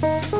van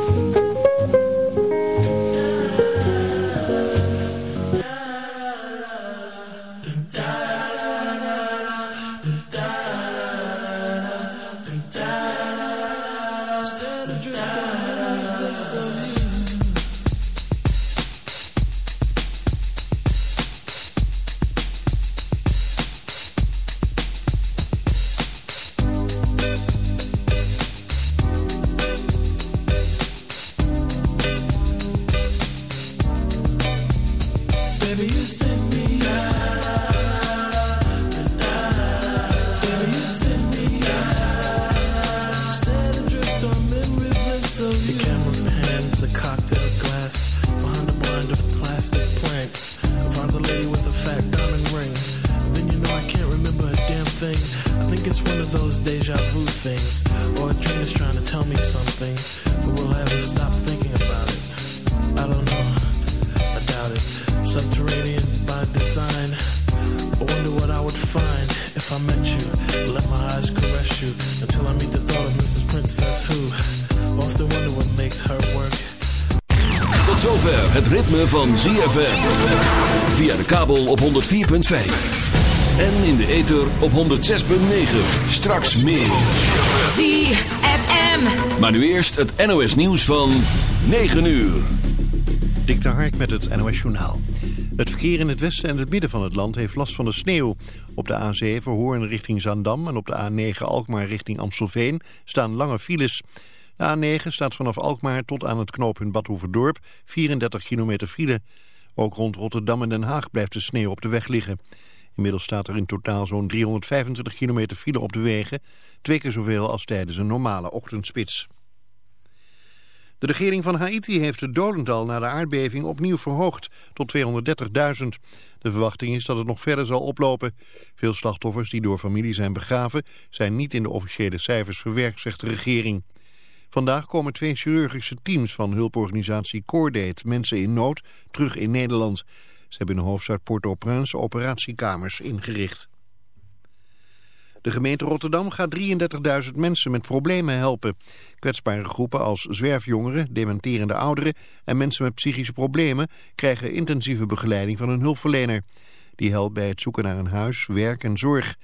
ZFM. Via de kabel op 104.5. En in de ether op 106.9. Straks meer. ZFM. Maar nu eerst het NOS nieuws van 9 uur. Dik de Hark met het NOS journaal. Het verkeer in het westen en het midden van het land heeft last van de sneeuw. Op de A7 Hoorn richting Zandam en op de A9 Alkmaar richting Amstelveen staan lange files... De A9 staat vanaf Alkmaar tot aan het knooppunt Badhoevedorp 34 kilometer file. Ook rond Rotterdam en Den Haag blijft de sneeuw op de weg liggen. Inmiddels staat er in totaal zo'n 325 kilometer file op de wegen. Twee keer zoveel als tijdens een normale ochtendspits. De regering van Haiti heeft het dodental na de aardbeving opnieuw verhoogd tot 230.000. De verwachting is dat het nog verder zal oplopen. Veel slachtoffers die door familie zijn begraven zijn niet in de officiële cijfers verwerkt, zegt de regering. Vandaag komen twee chirurgische teams van hulporganisatie Cordate Mensen in Nood terug in Nederland. Ze hebben in de hoofdstad Port-au-Prince operatiekamers ingericht. De gemeente Rotterdam gaat 33.000 mensen met problemen helpen. Kwetsbare groepen als zwerfjongeren, dementerende ouderen en mensen met psychische problemen krijgen intensieve begeleiding van een hulpverlener. Die helpt bij het zoeken naar een huis, werk en zorg.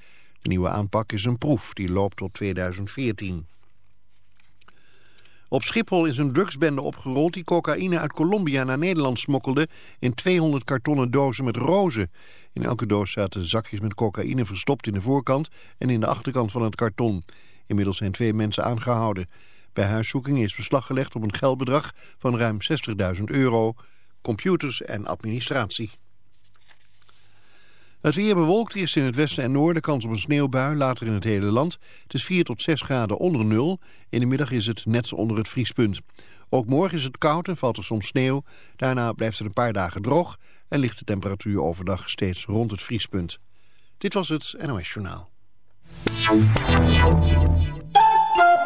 De nieuwe aanpak is een proef die loopt tot 2014. Op Schiphol is een drugsbende opgerold die cocaïne uit Colombia naar Nederland smokkelde in 200 kartonnen dozen met rozen. In elke doos zaten zakjes met cocaïne verstopt in de voorkant en in de achterkant van het karton. Inmiddels zijn twee mensen aangehouden. Bij huiszoeking is beslag gelegd op een geldbedrag van ruim 60.000 euro, computers en administratie. Het weer bewolkt is in het westen en noorden kans op een sneeuwbui, later in het hele land. Het is 4 tot 6 graden onder nul. In de middag is het net onder het vriespunt. Ook morgen is het koud en valt er soms sneeuw. Daarna blijft het een paar dagen droog en ligt de temperatuur overdag steeds rond het vriespunt. Dit was het NOS Journaal.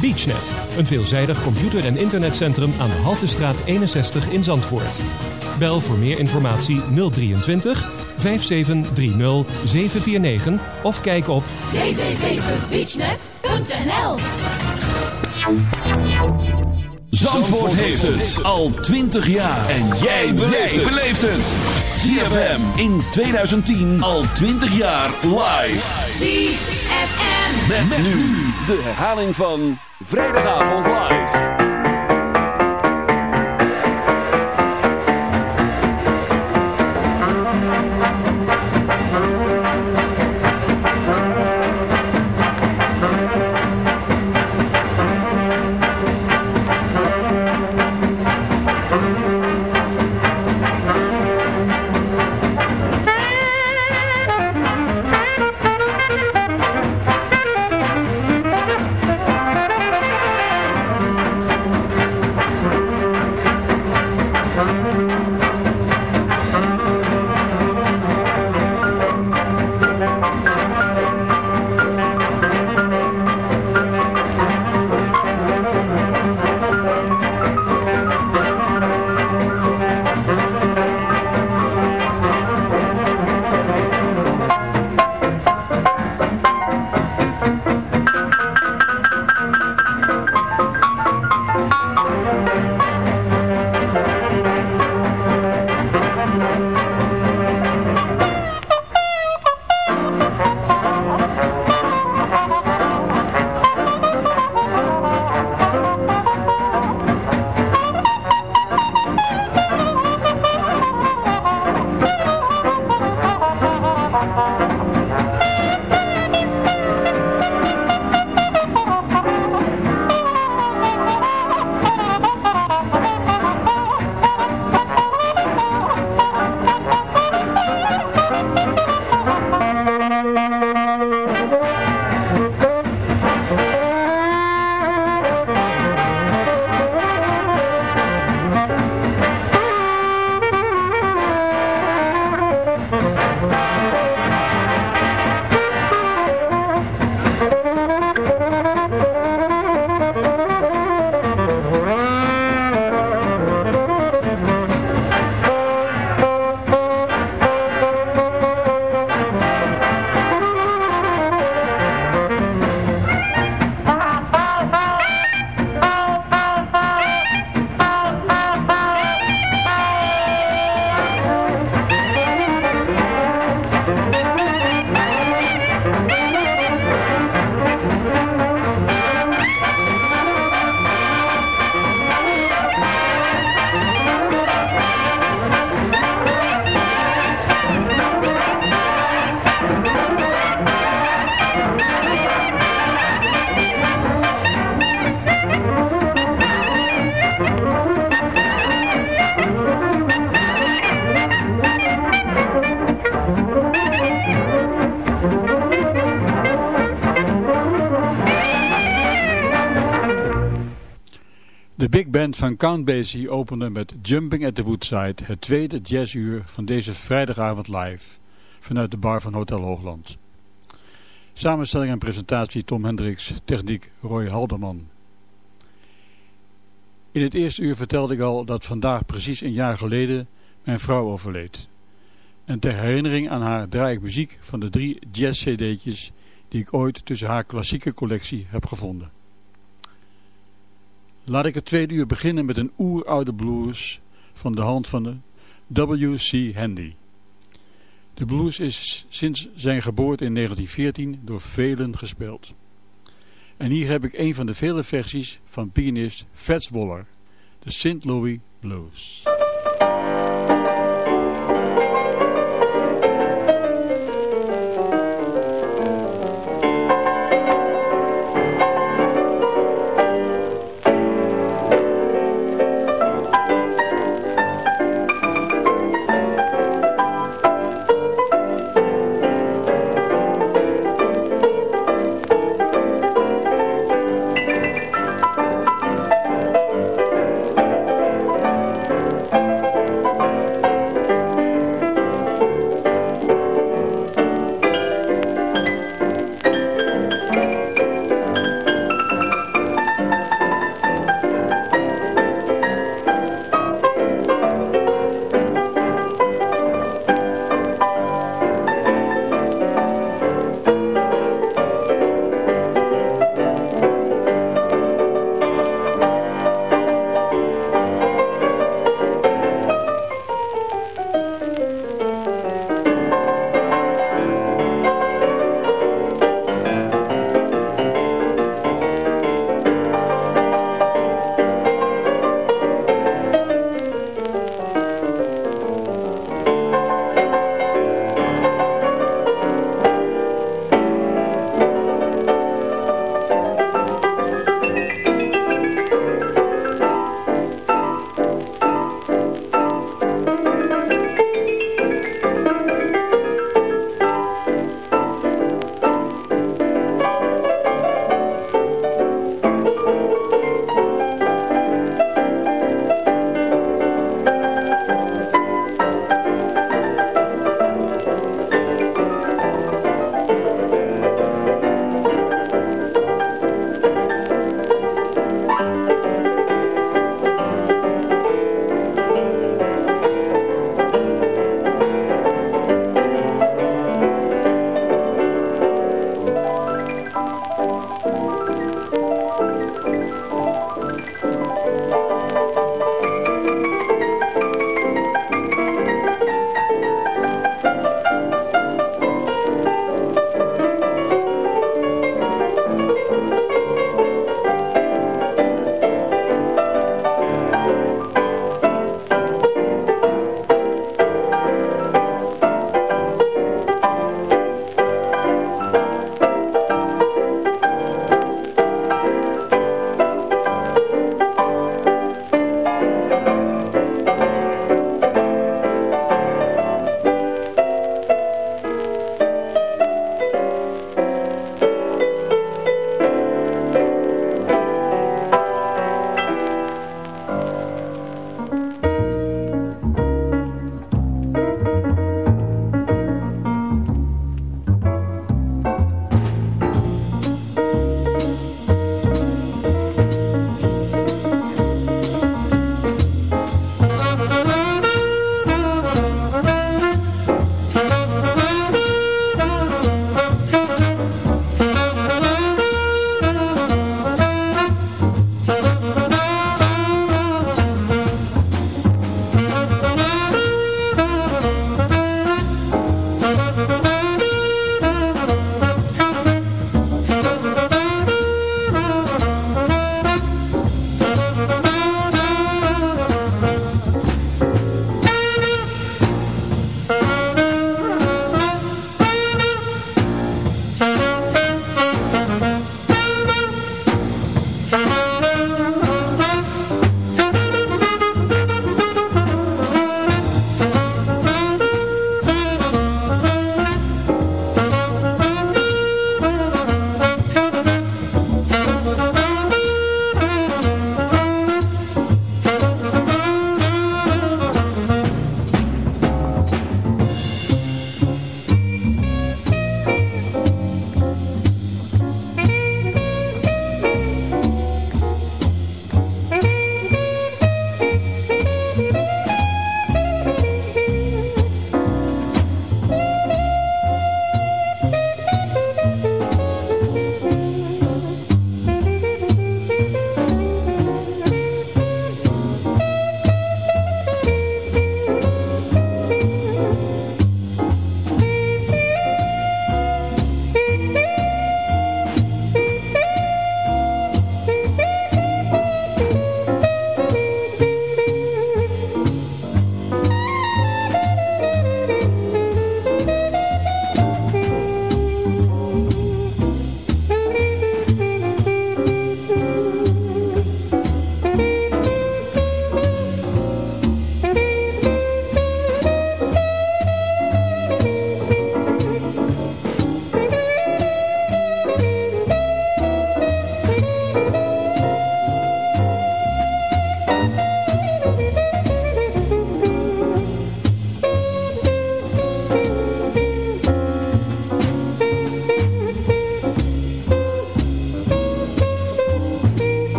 BeachNet, een veelzijdig computer- en internetcentrum aan de Haltestraat 61 in Zandvoort. Bel voor meer informatie 023 5730 749 of kijk op www.beachnet.nl Zandvoort heeft het al 20 jaar. En jij beleeft het. ZFM in 2010 al 20 jaar live. ZFM. Met, met nu de herhaling van Vrijdagavond live. Band van Count Basie opende met Jumping at the Woodside, het tweede jazzuur van deze vrijdagavond live, vanuit de bar van Hotel Hoogland. Samenstelling en presentatie Tom Hendricks, techniek Roy Halderman. In het eerste uur vertelde ik al dat vandaag precies een jaar geleden mijn vrouw overleed. En ter herinnering aan haar draai ik muziek van de drie jazz-cd'tjes die ik ooit tussen haar klassieke collectie heb gevonden. Laat ik het tweede uur beginnen met een oeroude blues van de hand van de W.C. Handy. De blues is sinds zijn geboorte in 1914 door velen gespeeld. En hier heb ik een van de vele versies van pianist Fats Waller, de St. Louis Blues.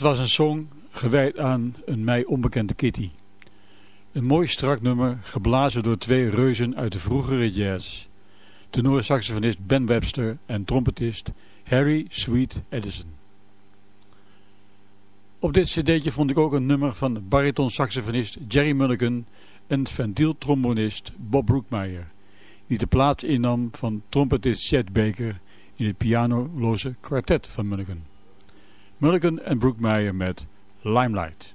Dat was een song gewijd aan een mij onbekende Kitty. Een mooi strak nummer, geblazen door twee reuzen uit de vroegere jazz. Tenor-saxofonist Ben Webster en trompetist Harry Sweet Edison. Op dit cd'tje vond ik ook een nummer van bariton-saxofonist Jerry Mulligan en ventieltrombonist Bob Brookmeyer, die de plaats innam van trompetist Chet Baker in het pianoloze kwartet van Mulligan. Mulligan en Broekmeijer met Limelight.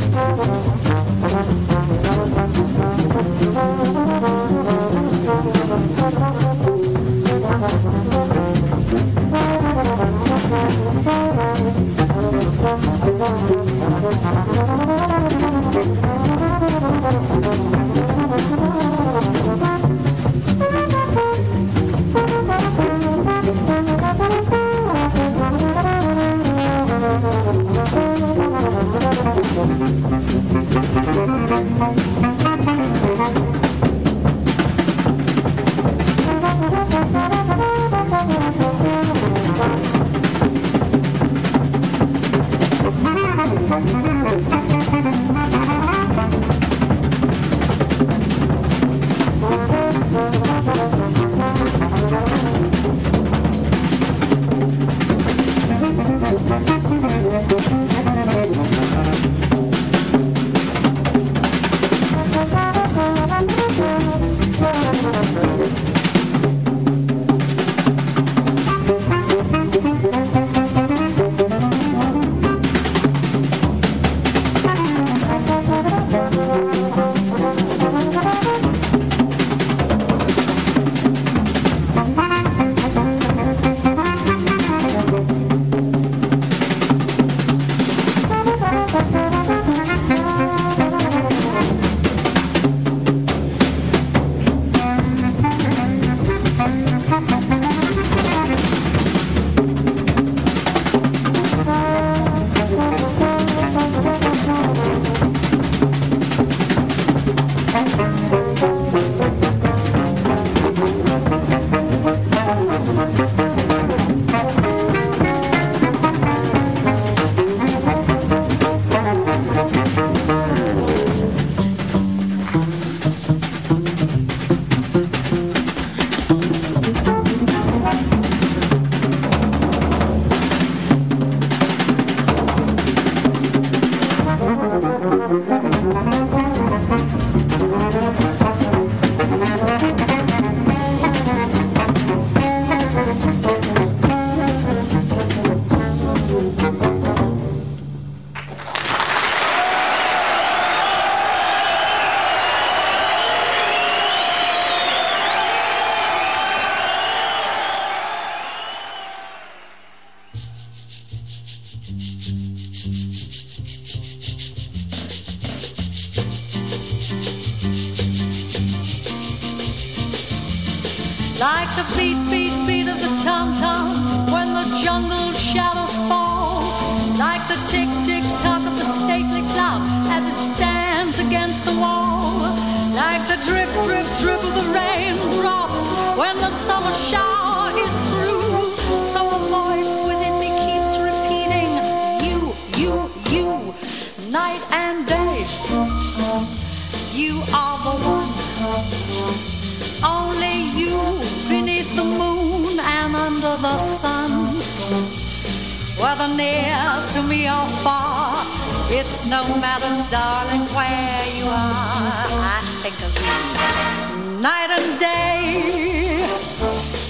I think of you night and day,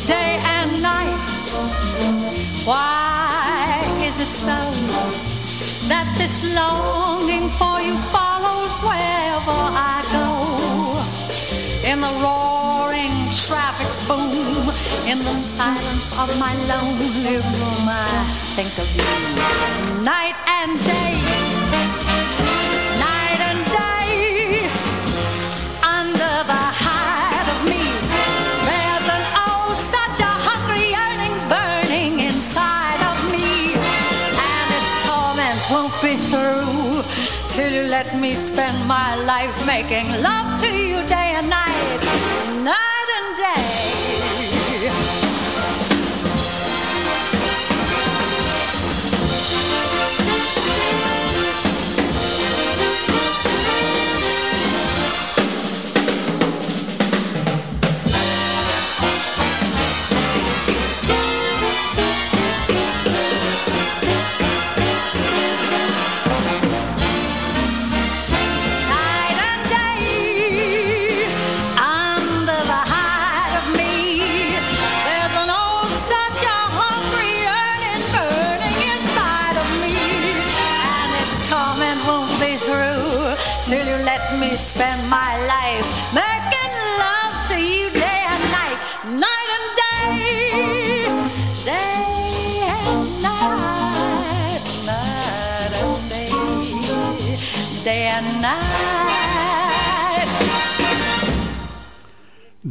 day and night. Why is it so that this longing for you follows wherever I go? In the roaring traffic's boom, in the silence of my lonely room, I think of you night and day, me spend my life making love to you day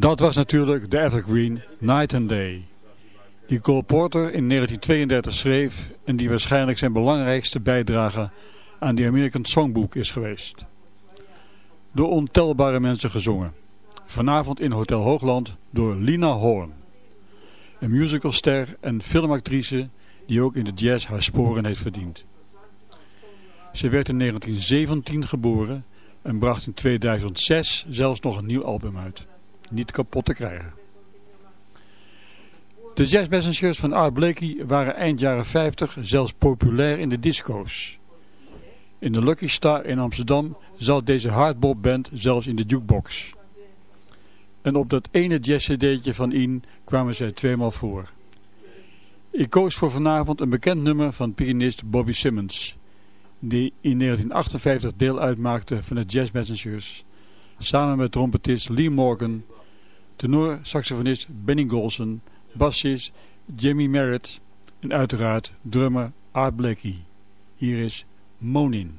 Dat was natuurlijk de evergreen Night and Day. Die Cole Porter in 1932 schreef en die waarschijnlijk zijn belangrijkste bijdrage aan de American Songbook is geweest. Door ontelbare mensen gezongen. Vanavond in Hotel Hoogland door Lina Horn. Een musicalster en filmactrice die ook in de jazz haar sporen heeft verdiend. Ze werd in 1917 geboren en bracht in 2006 zelfs nog een nieuw album uit. Niet kapot te krijgen. De Jazz Messengers van Art Blakey waren eind jaren 50 zelfs populair in de disco's. In de Lucky Star in Amsterdam zat deze hardbop band zelfs in de jukebox. En op dat ene jazz-cd'tje van In kwamen zij tweemaal voor. Ik koos voor vanavond een bekend nummer van pianist Bobby Simmons, die in 1958 deel uitmaakte van de Jazz Messengers, samen met trompetist Lee Morgan, tenor-saxofonist Benny Golson, bassist Jimmy Merritt en uiteraard drummer Art Blakey. Hier is Monin.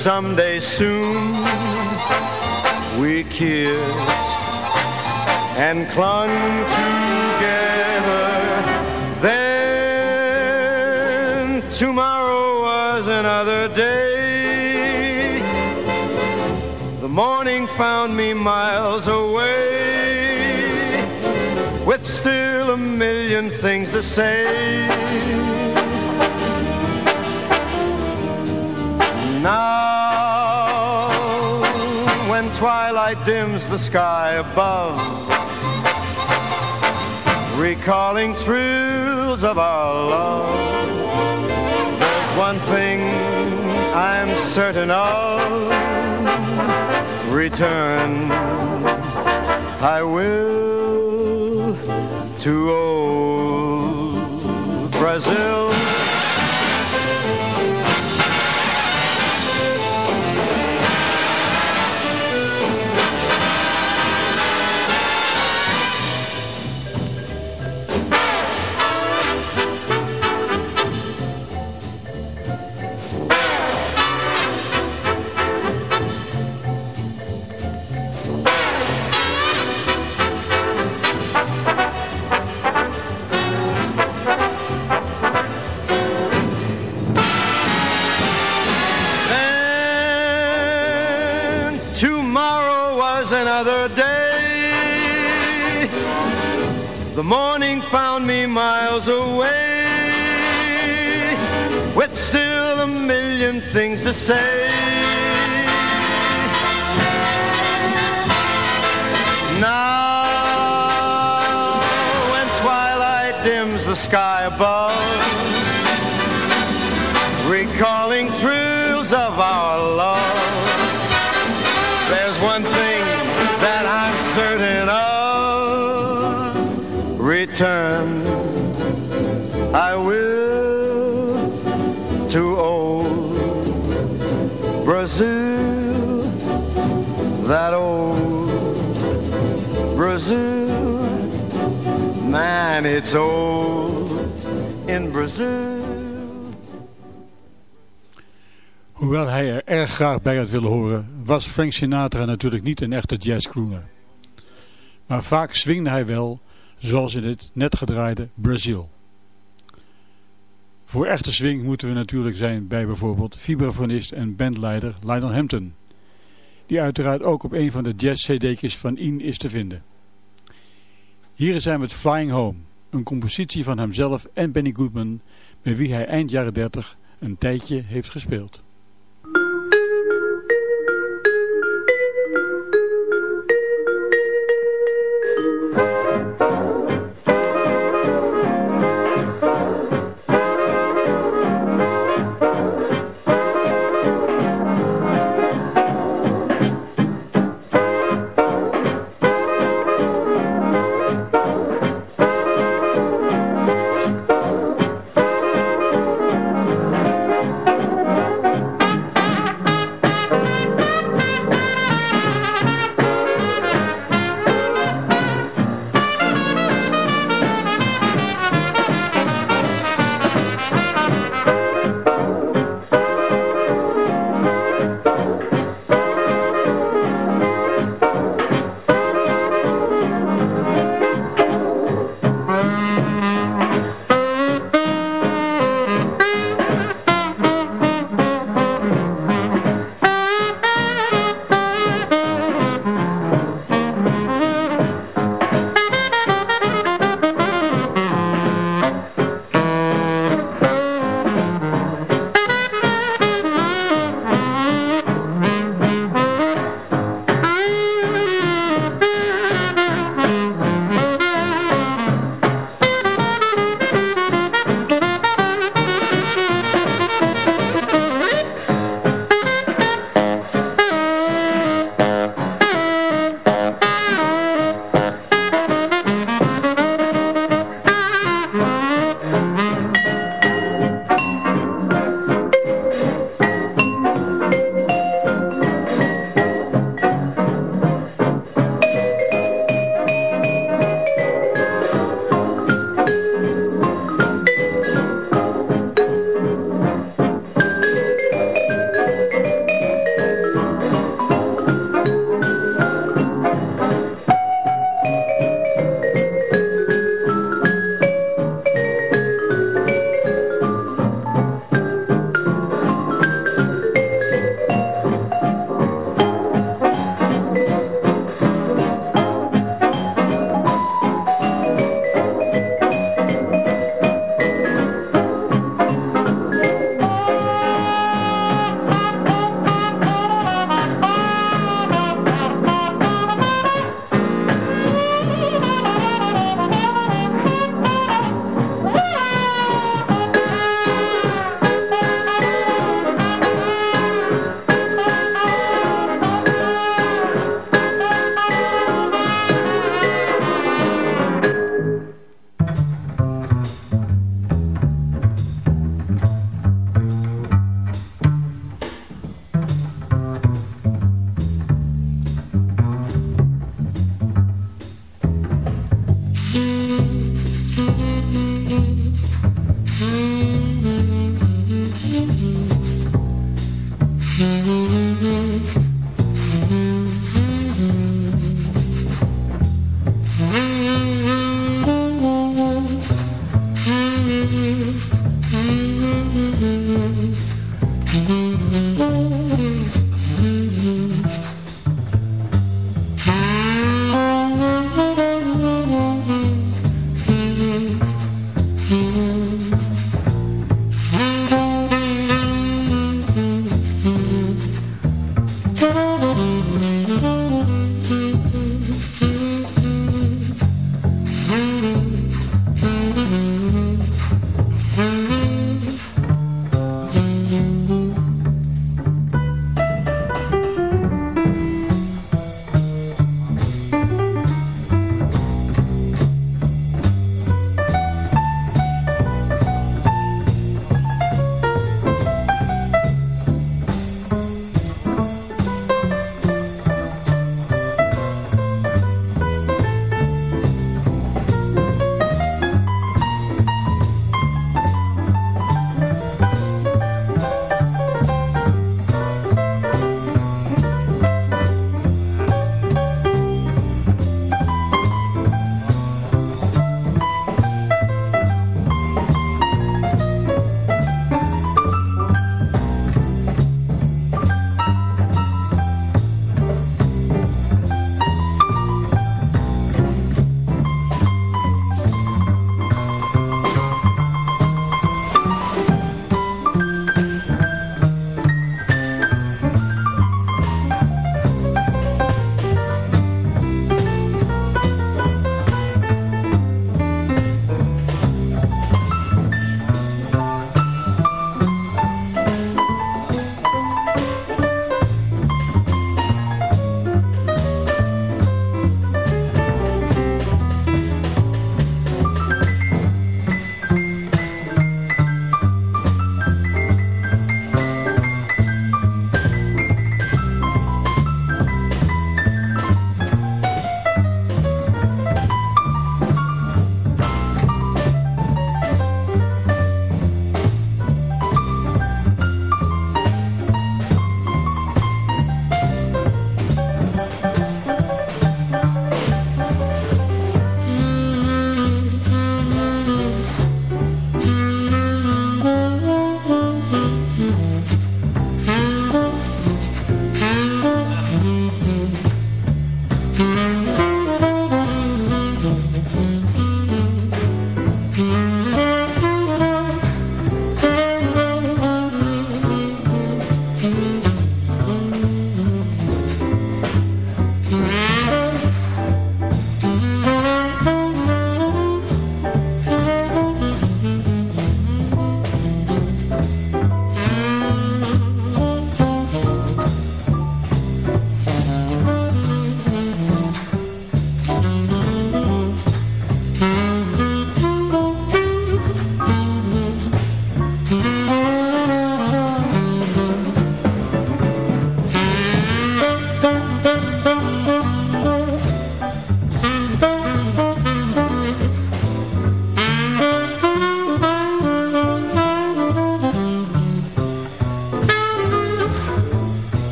Someday soon we kissed and clung together. Then tomorrow was another day. The morning found me miles away with still a million things to say. Now, twilight dims the sky above, recalling thrills of our love, there's one thing I'm certain of. Return, I will to old Brazil. Found me miles away with still a million things to say. Now, when twilight dims the sky above, Brazil, that old Brazil. Man, it's old in Brazil. Hoewel hij er erg graag bij had willen horen, was Frank Sinatra natuurlijk niet een echte jazzcrooner. Maar vaak swingde hij wel, zoals in het net gedraaide Brazil. Voor echte swing moeten we natuurlijk zijn bij bijvoorbeeld vibrafonist en bandleider Lionel Hampton, die uiteraard ook op een van de jazz-cd'tjes van Ian is te vinden. Hier is hij met Flying Home, een compositie van hemzelf en Benny Goodman, met wie hij eind jaren 30 een tijdje heeft gespeeld.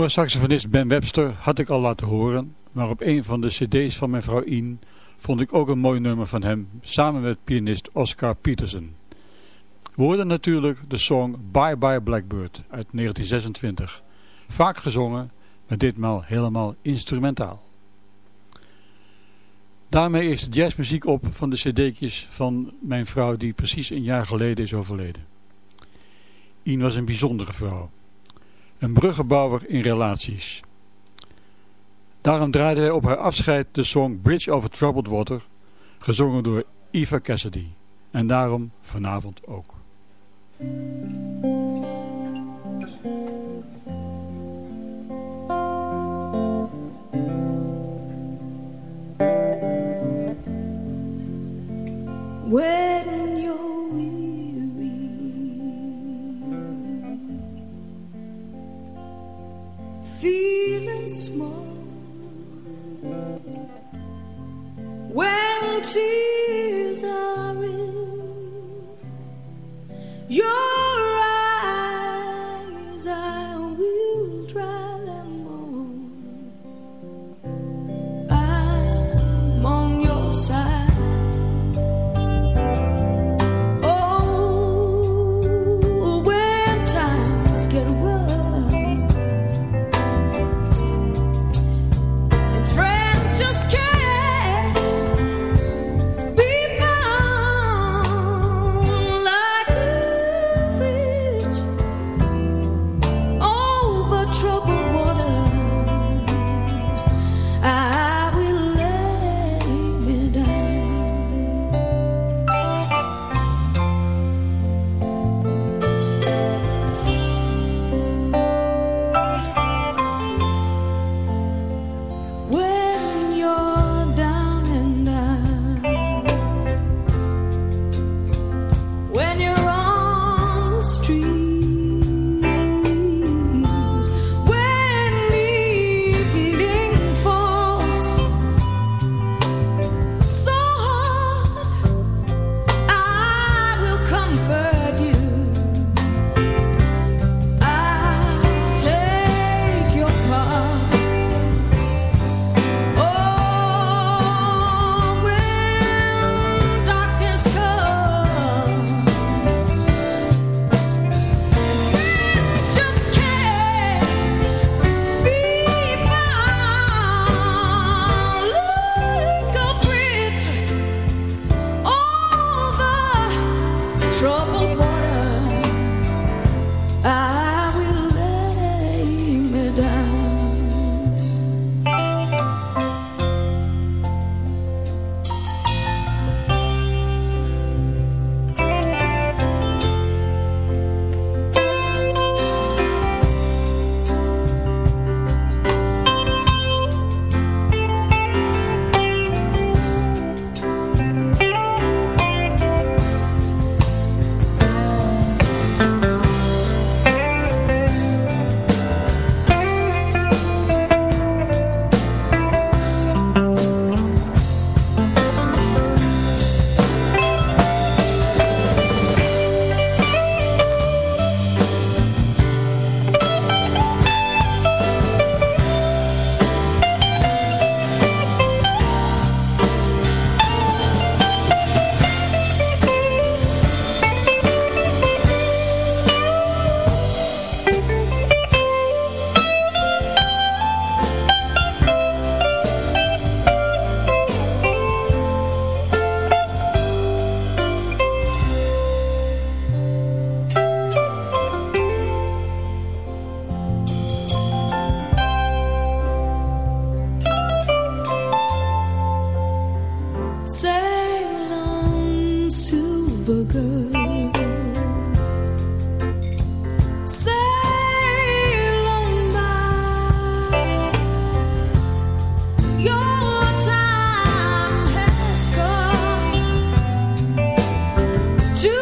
De Noor-saxofonist Ben Webster had ik al laten horen, maar op een van de cd's van mijn vrouw Ian vond ik ook een mooi nummer van hem, samen met pianist Oscar Peterson. We hoorden natuurlijk de song Bye Bye Blackbird uit 1926, vaak gezongen, maar ditmaal helemaal instrumentaal. Daarmee is de jazzmuziek op van de cd'tjes van mijn vrouw die precies een jaar geleden is overleden. Ian was een bijzondere vrouw. Een bruggenbouwer in relaties. Daarom draaide hij op haar afscheid de song Bridge over Troubled Water, gezongen door Eva Cassidy. En daarom vanavond ook. When Small. When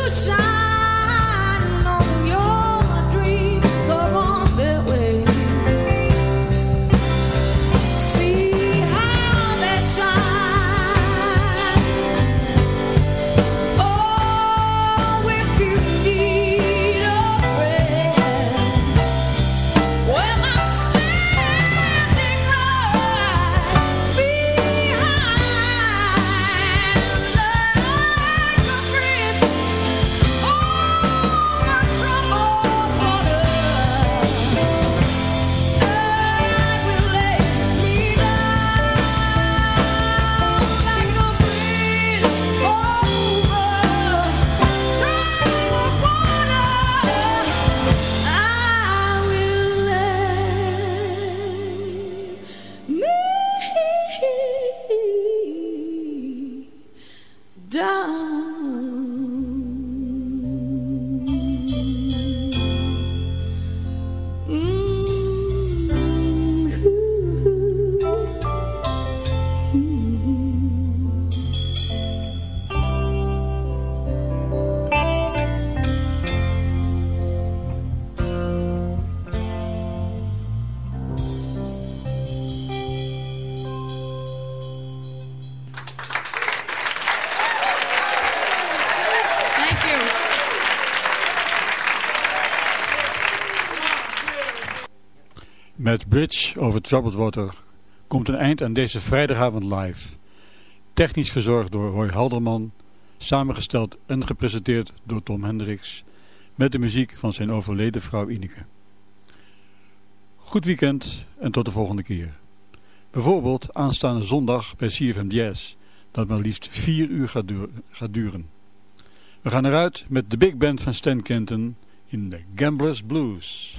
sunshine. Bridge over Troubled Water komt een eind aan deze vrijdagavond live. Technisch verzorgd door Roy Halderman, samengesteld en gepresenteerd door Tom Hendricks, met de muziek van zijn overleden vrouw Ineke. Goed weekend en tot de volgende keer. Bijvoorbeeld aanstaande zondag bij CFM Jazz, dat maar liefst vier uur gaat, duren. We gaan eruit met de big band van Stan Kenton in de Gamblers Blues.